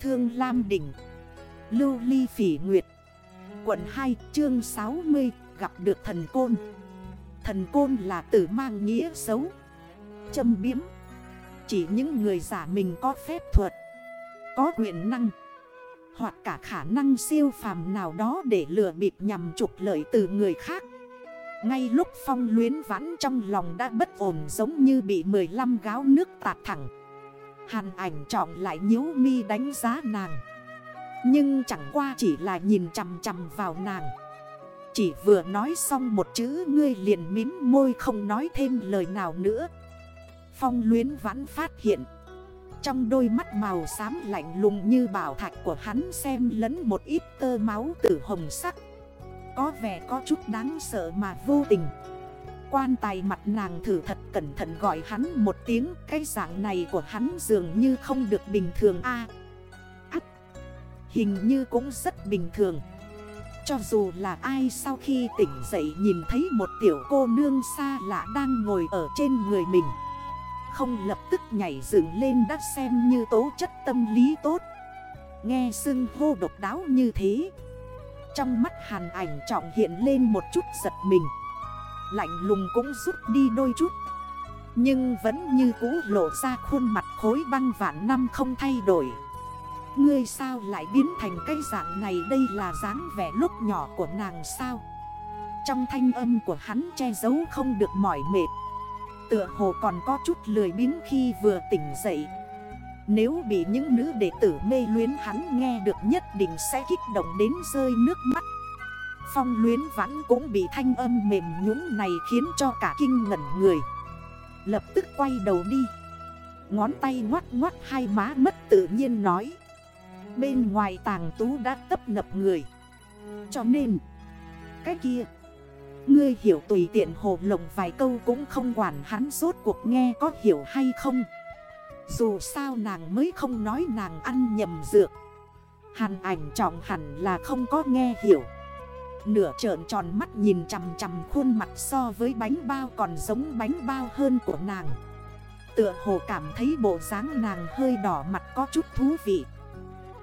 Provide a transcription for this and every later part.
Thương Lam Đỉnh, Lưu Ly Phỉ Nguyệt, Quận 2 chương 60 gặp được thần côn. Thần côn là tử mang nghĩa xấu, Châm biếm. Chỉ những người giả mình có phép thuật, Có quyền năng, Hoặc cả khả năng siêu phàm nào đó để lừa bịp nhằm trục lợi từ người khác. Ngay lúc phong luyến vãn trong lòng đã bất ổn giống như bị 15 gáo nước tạt thẳng. Hàn ảnh trọng lại nhíu mi đánh giá nàng. Nhưng chẳng qua chỉ là nhìn chằm chằm vào nàng. Chỉ vừa nói xong một chữ ngươi liền mím môi không nói thêm lời nào nữa. Phong luyến vãn phát hiện. Trong đôi mắt màu xám lạnh lùng như bảo thạch của hắn xem lẫn một ít tơ máu tử hồng sắc. Có vẻ có chút đáng sợ mà vô tình. Quan tài mặt nàng thử thật cẩn thận gọi hắn một tiếng Cái dạng này của hắn dường như không được bình thường a. À, Hình như cũng rất bình thường. Cho dù là ai sau khi tỉnh dậy nhìn thấy một tiểu cô nương xa lạ đang ngồi ở trên người mình Không lập tức nhảy dựng lên đã xem như tố chất tâm lý tốt. Nghe xưng hô độc đáo như thế Trong mắt hàn ảnh trọng hiện lên một chút giật mình. Lạnh lùng cũng rút đi đôi chút nhưng vẫn như cũ lộ ra khuôn mặt khối băng vạn năm không thay đổi. Ngươi sao lại biến thành cây dạng này đây là dáng vẻ lúc nhỏ của nàng sao? Trong thanh âm của hắn che giấu không được mỏi mệt. Tựa hồ còn có chút lười biến khi vừa tỉnh dậy. Nếu bị những nữ đệ tử mê luyến hắn nghe được nhất định sẽ kích động đến rơi nước mắt. Phong luyến vãn cũng bị thanh âm mềm nhũng này khiến cho cả kinh ngẩn người. Lập tức quay đầu đi. Ngón tay ngoắt ngoắt hai má mất tự nhiên nói. Bên ngoài tàng tú đã tấp nập người. Cho nên, Cái kia, Ngươi hiểu tùy tiện hồ lộng vài câu cũng không quản hắn rốt cuộc nghe có hiểu hay không. Dù sao nàng mới không nói nàng ăn nhầm dược. Hàn ảnh trọng hẳn là không có nghe hiểu. Nửa trợn tròn mắt nhìn chằm chằm khuôn mặt so với bánh bao còn giống bánh bao hơn của nàng. Tựa hồ cảm thấy bộ dáng nàng hơi đỏ mặt có chút thú vị.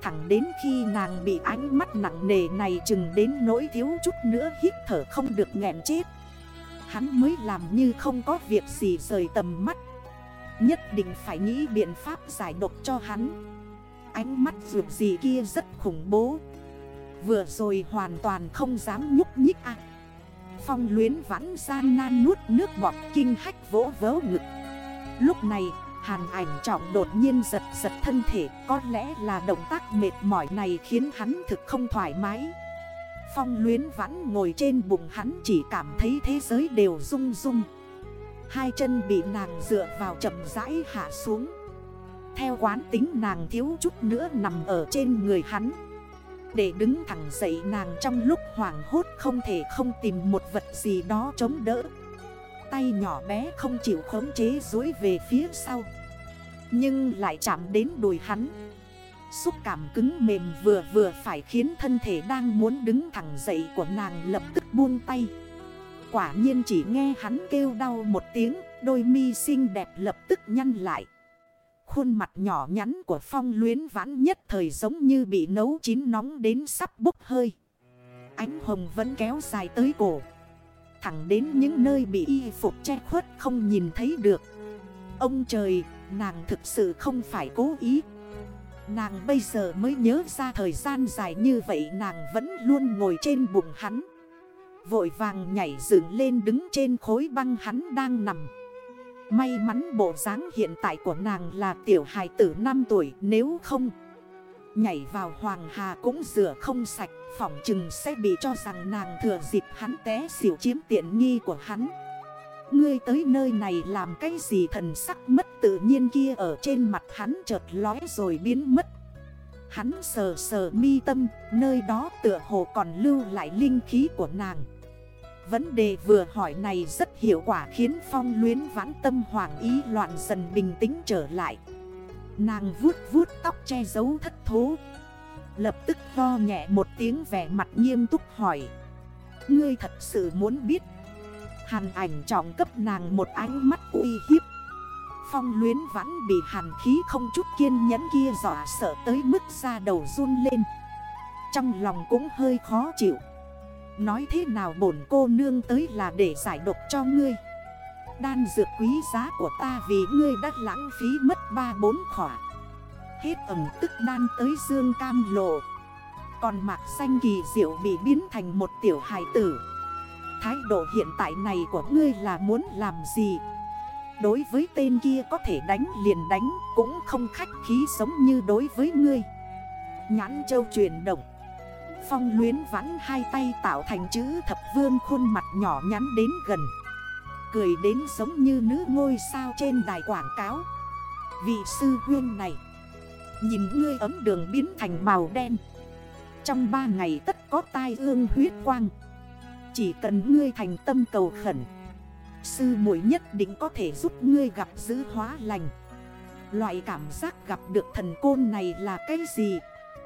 Thẳng đến khi nàng bị ánh mắt nặng nề này chừng đến nỗi thiếu chút nữa hít thở không được nghẹn chết. Hắn mới làm như không có việc gì rời tầm mắt. Nhất định phải nghĩ biện pháp giải độc cho hắn. Ánh mắt vượt gì kia rất khủng bố. Vừa rồi hoàn toàn không dám nhúc nhích à. Phong luyến vãn gian nan nuốt nước bọt kinh hách vỗ vớ ngực. Lúc này, hàn ảnh trọng đột nhiên giật giật thân thể, Có lẽ là động tác mệt mỏi này khiến hắn thực không thoải mái. Phong luyến vãn ngồi trên bụng hắn chỉ cảm thấy thế giới đều rung rung. Hai chân bị nàng dựa vào chậm rãi hạ xuống. Theo quán tính nàng thiếu chút nữa nằm ở trên người hắn để đứng thẳng dậy nàng trong lúc hoảng hốt không thể không tìm một vật gì đó chống đỡ. Tay nhỏ bé không chịu khống chế dối về phía sau. Nhưng lại chạm đến đùi hắn. Xúc cảm cứng mềm vừa vừa phải khiến thân thể đang muốn đứng thẳng dậy của nàng lập tức buông tay. Quả nhiên chỉ nghe hắn kêu đau một tiếng, Đôi mi xinh đẹp lập tức nhăn lại. Khuôn mặt nhỏ nhắn của phong luyến vãn nhất thời giống như bị nấu chín nóng đến sắp bốc hơi. Ánh hồng vẫn kéo dài tới cổ. Thẳng đến những nơi bị y phục che khuất không nhìn thấy được. Ông trời, nàng thực sự không phải cố ý. Nàng bây giờ mới nhớ ra thời gian dài như vậy nàng vẫn luôn ngồi trên bụng hắn. Vội vàng nhảy dựng lên đứng trên khối băng hắn đang nằm. May mắn bộ dáng hiện tại của nàng là tiểu hài tử 5 tuổi nếu không Nhảy vào hoàng hà cũng rửa không sạch Phỏng chừng sẽ bị cho rằng nàng thừa dịp hắn té xỉu chiếm tiện nghi của hắn. Ngươi tới nơi này làm cái gì thần sắc mất tự nhiên kia ở trên mặt hắn chợt lói rồi biến mất. Hắn sờ sờ mi tâm, nơi đó tựa hồ còn lưu lại linh khí của nàng. Vấn đề vừa hỏi này rất hiệu quả khiến phong luyến vãn tâm hoàng ý loạn dần bình tĩnh trở lại. Nàng vuốt vuốt tóc che giấu thất thố. Lập tức ho nhẹ một tiếng vẻ mặt nghiêm túc hỏi. Ngươi thật sự muốn biết? Hàn ảnh trọng cấp nàng một ánh mắt uy hiếp. Phong luyến vãn bị hàn khí không chút kiên nhẫn kia dọa sợ tới mức ra đầu run lên. Trong lòng cũng hơi khó chịu. Nói thế nào bổn cô nương tới là để giải độc cho ngươi. Đan dược quý giá của ta vì ngươi đã lãng phí mất ba bốn khỏa. Hết ẩm tức đan tới dương cam lộ. Còn mạc xanh kỳ diệu bị biến thành một tiểu hài tử. Thái độ hiện tại này của ngươi là muốn làm gì? Đối với tên kia có thể đánh liền đánh, Cũng không khách khí sống như đối với ngươi. Nhãn châu chuyển động. Phong luyến vãn hai tay tạo thành chữ thập vương khuôn mặt nhỏ nhắn đến gần. Cười đến giống như nữ ngôi sao trên đài quảng cáo. Vị sư huyên này, Nhìn ngươi ấm đường biến thành màu đen. Trong ba ngày tất có tai ương huyết quang. Chỉ cần ngươi thành tâm cầu khẩn, Sư muội nhất định có thể giúp ngươi gặp giữ hóa lành. Loại cảm giác gặp được thần côn này là cái gì?